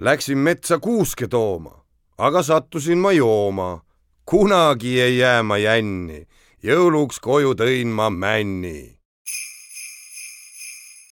Läksin metsa kuuske tooma, aga sattusin ma jooma. kunagi ei jää ma jänni, jõuluks koju tõin ma männi